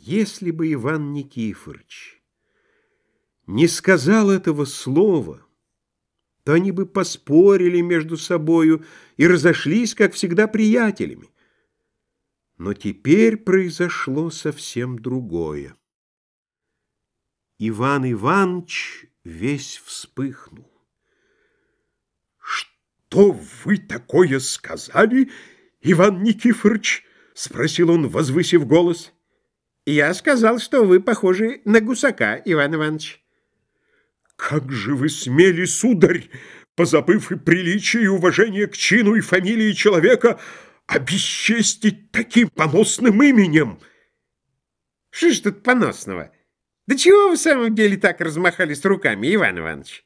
Если бы Иван Никифорович не сказал этого слова, то они бы поспорили между собою и разошлись, как всегда, приятелями. Но теперь произошло совсем другое. Иван Иванович весь вспыхнул. «Что вы такое сказали, Иван Никифорович?» — спросил он, возвысив голос. Я сказал, что вы похожи на гусака, Иван Иванович. Как же вы смели, сударь, позабыв и приличие, и уважение к чину и фамилии человека, обесчестить таким поносным именем? Что ж тут поносного? Да чего вы в самом деле так размахались руками, Иван Иванович?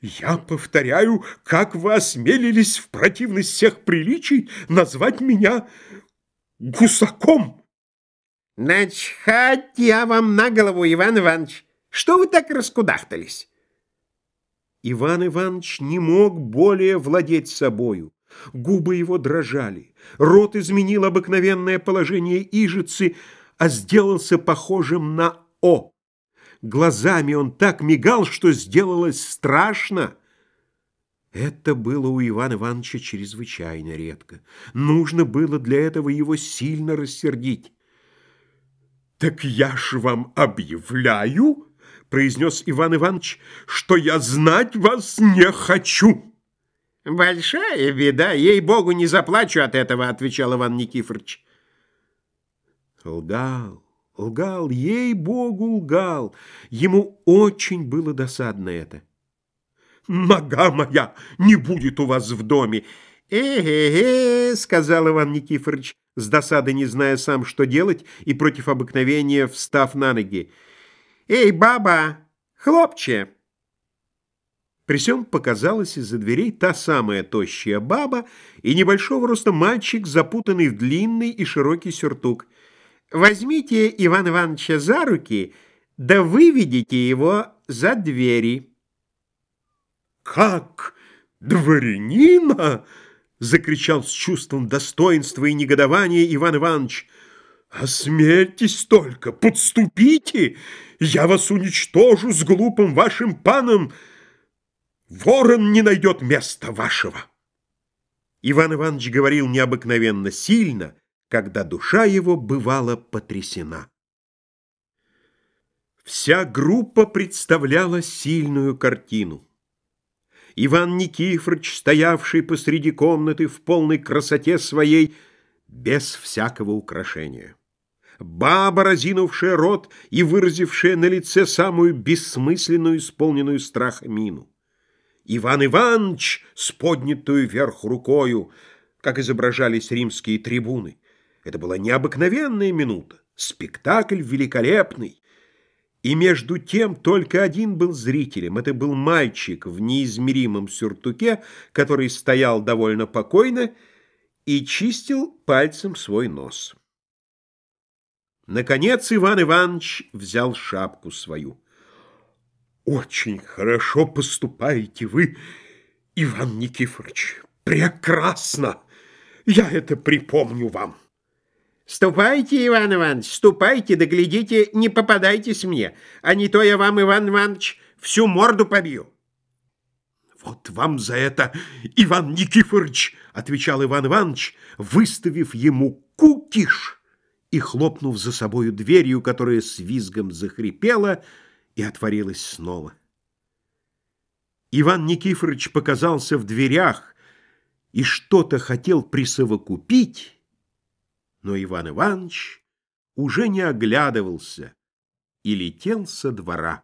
Я повторяю, как вы осмелились в противность всех приличий назвать меня гусаком. Начхать я вам на голову, Иван Иванович. Что вы так раскудахтались? Иван Иванович не мог более владеть собою. Губы его дрожали. Рот изменил обыкновенное положение ижицы, а сделался похожим на «о». Глазами он так мигал, что сделалось страшно. Это было у Ивана Ивановича чрезвычайно редко. Нужно было для этого его сильно рассердить. «Так я ж вам объявляю, — произнес Иван Иванович, — что я знать вас не хочу». «Большая беда, ей-богу, не заплачу от этого», — отвечал Иван Никифорович. Лгал, лгал, ей-богу, лгал. Ему очень было досадно это. «Нога моя не будет у вас в доме!» «Э-э-э», — сказал Иван Никифорович, с досады не зная сам, что делать, и против обыкновения встав на ноги. «Эй, баба! Хлопче!» При всем показалась из-за дверей та самая тощая баба и небольшого роста мальчик, запутанный в длинный и широкий сюртук. «Возьмите Ивана Ивановича за руки, да выведите его за двери». «Как? Дворянина?» — закричал с чувством достоинства и негодования Иван Иванович. «Осмельтесь только, подступите, я вас уничтожу с глупым вашим паном. Ворон не найдет места вашего». Иван Иванович говорил необыкновенно сильно, когда душа его бывала потрясена. Вся группа представляла сильную картину. Иван Никифорович, стоявший посреди комнаты в полной красоте своей, без всякого украшения. Баба, разинувшая рот и выразившая на лице самую бессмысленную, исполненную страха мину. Иван Иванович с поднятую вверх рукою, как изображались римские трибуны. Это была необыкновенная минута, спектакль великолепный. И между тем только один был зрителем. Это был мальчик в неизмеримом сюртуке, который стоял довольно покойно и чистил пальцем свой нос. Наконец Иван Иванович взял шапку свою. «Очень хорошо поступаете вы, Иван Никифорович. Прекрасно! Я это припомню вам». Ступайте, Иван Иванович, ступайте, да не попадайтесь мне, а не то я вам, Иван Иванович, всю морду побью. Вот вам за это, Иван Никифорович, отвечал Иван Иванович, выставив ему кукиш и хлопнув за собою дверью, которая с визгом захрипела и отворилась снова. Иван Никифорович показался в дверях и что-то хотел присовокупить, но Иван Иванович уже не оглядывался и летел со двора.